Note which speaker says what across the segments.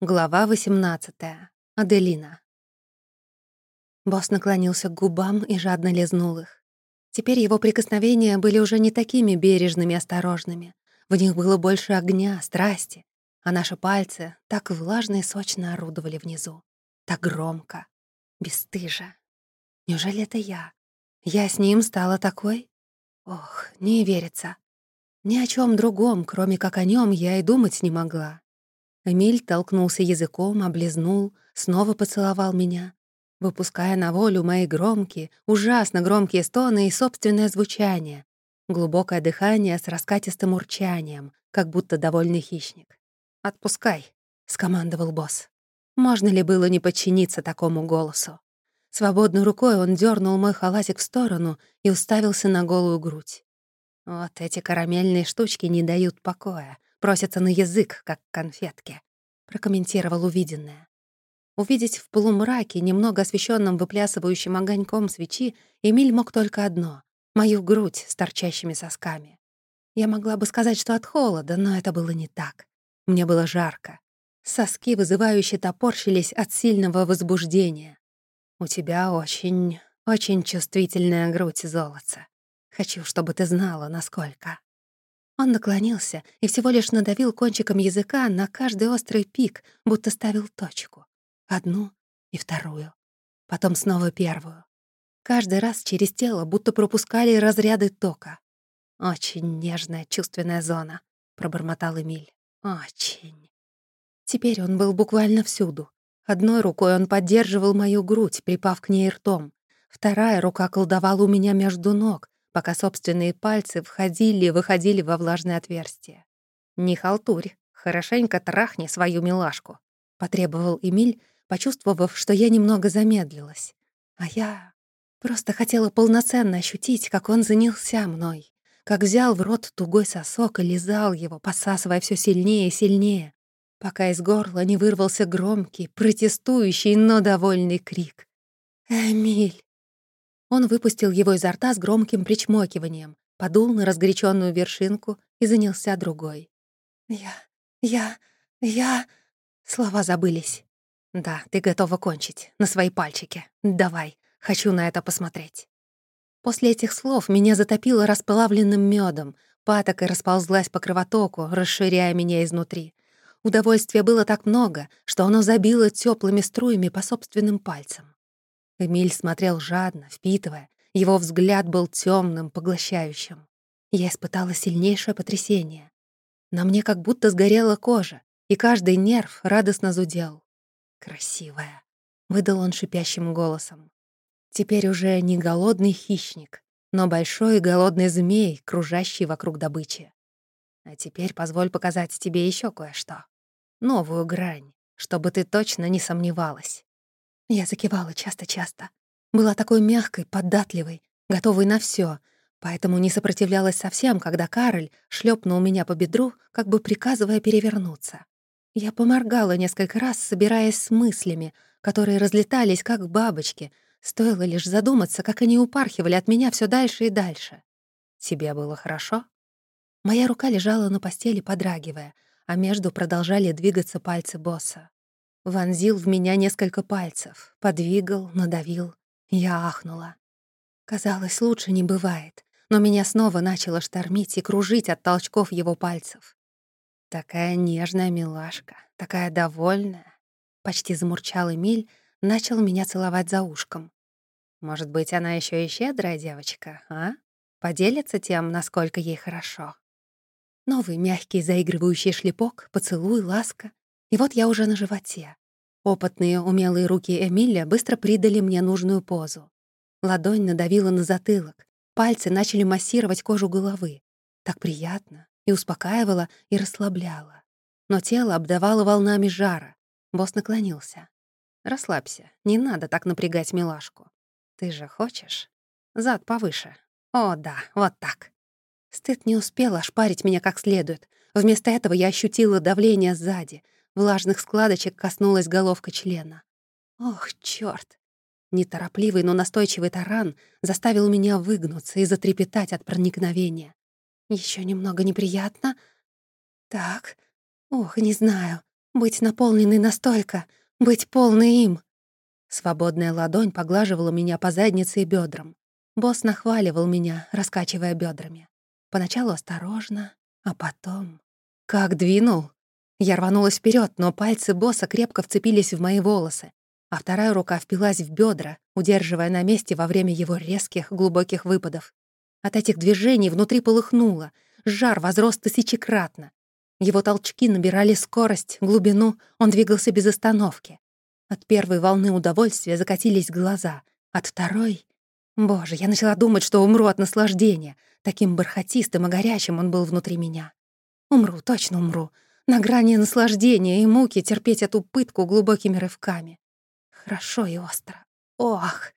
Speaker 1: Глава 18. Аделина. Босс наклонился к губам и жадно лизнул их. Теперь его прикосновения были уже не такими бережными и осторожными. В них было больше огня, страсти, а наши пальцы так влажно и сочно орудовали внизу. Так громко, бесстыжо. Неужели это я? Я с ним стала такой? Ох, не верится. Ни о чем другом, кроме как о нем, я и думать не могла. Эмиль толкнулся языком, облизнул, снова поцеловал меня, выпуская на волю мои громкие, ужасно громкие стоны и собственное звучание, глубокое дыхание с раскатистым урчанием, как будто довольный хищник. «Отпускай», — скомандовал босс. Можно ли было не подчиниться такому голосу? Свободной рукой он дернул мой халатик в сторону и уставился на голую грудь. Вот эти карамельные штучки не дают покоя просятся на язык, как конфетки», — прокомментировал увиденное. Увидеть в полумраке, немного освещенном выплясывающим огоньком свечи, Эмиль мог только одно — мою грудь с торчащими сосками. Я могла бы сказать, что от холода, но это было не так. Мне было жарко. Соски вызывающе топорщились от сильного возбуждения. «У тебя очень, очень чувствительная грудь, золотца. Хочу, чтобы ты знала, насколько». Он наклонился и всего лишь надавил кончиком языка на каждый острый пик, будто ставил точку. Одну и вторую. Потом снова первую. Каждый раз через тело будто пропускали разряды тока. «Очень нежная чувственная зона», — пробормотал Эмиль. «Очень». Теперь он был буквально всюду. Одной рукой он поддерживал мою грудь, припав к ней ртом. Вторая рука колдовала у меня между ног, пока собственные пальцы входили и выходили во влажное отверстие. «Не халтурь, хорошенько трахни свою милашку», — потребовал Эмиль, почувствовав, что я немного замедлилась. А я просто хотела полноценно ощутить, как он занялся мной, как взял в рот тугой сосок и лизал его, посасывая все сильнее и сильнее, пока из горла не вырвался громкий, протестующий, но довольный крик. «Эмиль!» Он выпустил его изо рта с громким причмокиванием, подул на разгоряченную вершинку и занялся другой. «Я... я... я...» Слова забылись. «Да, ты готова кончить. На свои пальчики. Давай. Хочу на это посмотреть». После этих слов меня затопило расплавленным медом, патока расползлась по кровотоку, расширяя меня изнутри. Удовольствия было так много, что оно забило теплыми струями по собственным пальцам. Эмиль смотрел жадно, впитывая. Его взгляд был темным, поглощающим. Я испытала сильнейшее потрясение. На мне как будто сгорела кожа, и каждый нерв радостно зудел. «Красивая», — выдал он шипящим голосом. Теперь уже не голодный хищник, но большой и голодный змей, кружащий вокруг добычи. А теперь позволь показать тебе еще кое-что. Новую грань, чтобы ты точно не сомневалась. Я закивала часто-часто. Была такой мягкой, податливой, готовой на все, поэтому не сопротивлялась совсем, когда Кароль шлепнул меня по бедру, как бы приказывая перевернуться. Я поморгала несколько раз, собираясь с мыслями, которые разлетались, как бабочки. Стоило лишь задуматься, как они упархивали от меня все дальше и дальше. «Тебе было хорошо?» Моя рука лежала на постели, подрагивая, а между продолжали двигаться пальцы босса. Вонзил в меня несколько пальцев, подвигал, надавил. Я ахнула. Казалось, лучше не бывает, но меня снова начало штормить и кружить от толчков его пальцев. Такая нежная милашка, такая довольная. Почти замурчал Эмиль, начал меня целовать за ушком. Может быть, она еще и щедрая девочка, а? Поделится тем, насколько ей хорошо. Новый мягкий заигрывающий шлепок, поцелуй, ласка. И вот я уже на животе. Опытные, умелые руки Эмиля быстро придали мне нужную позу. Ладонь надавила на затылок, пальцы начали массировать кожу головы. Так приятно, и успокаивало, и расслабляло. Но тело обдавало волнами жара. Босс наклонился. «Расслабься, не надо так напрягать милашку. Ты же хочешь? Зад повыше. О, да, вот так». Стыд не успел ошпарить меня как следует. Вместо этого я ощутила давление сзади — Влажных складочек коснулась головка члена. Ох, чёрт! Неторопливый, но настойчивый таран заставил меня выгнуться и затрепетать от проникновения. Еще немного неприятно. Так, ох, не знаю. Быть наполненной настолько, быть полной им. Свободная ладонь поглаживала меня по заднице и бедрам. Босс нахваливал меня, раскачивая бедрами. Поначалу осторожно, а потом... Как двинул! Я рванулась вперед, но пальцы босса крепко вцепились в мои волосы, а вторая рука впилась в бедра, удерживая на месте во время его резких, глубоких выпадов. От этих движений внутри полыхнуло, жар возрос тысячекратно. Его толчки набирали скорость, глубину, он двигался без остановки. От первой волны удовольствия закатились глаза, от второй... Боже, я начала думать, что умру от наслаждения. Таким бархатистым и горячим он был внутри меня. Умру, точно умру. На грани наслаждения и муки терпеть эту пытку глубокими рывками. Хорошо и остро. Ох!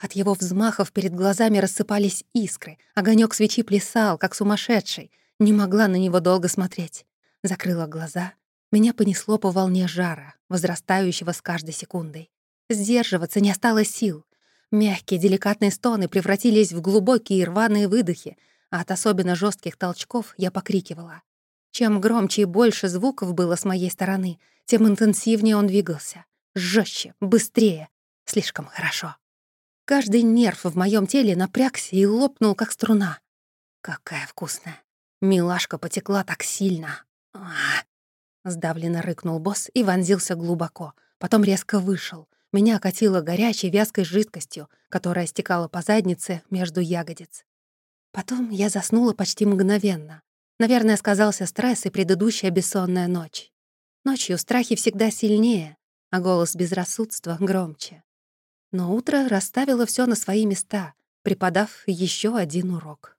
Speaker 1: От его взмахов перед глазами рассыпались искры. Огонек свечи плясал, как сумасшедший. Не могла на него долго смотреть. Закрыла глаза. Меня понесло по волне жара, возрастающего с каждой секундой. Сдерживаться не осталось сил. Мягкие, деликатные стоны превратились в глубокие рваные выдохи, а от особенно жестких толчков я покрикивала. Чем громче и больше звуков было с моей стороны, тем интенсивнее он двигался. жестче, быстрее. Слишком хорошо. Каждый нерв в моем теле напрягся и лопнул, как струна. Какая вкусная. Милашка потекла так сильно. А Сдавленно рыкнул босс и вонзился глубоко. Потом резко вышел. Меня окатило горячей вязкой жидкостью, которая стекала по заднице между ягодиц. Потом я заснула почти мгновенно. Наверное, сказался стресс и предыдущая бессонная ночь. Ночью страхи всегда сильнее, а голос безрассудства громче. Но утро расставило все на свои места, преподав еще один урок.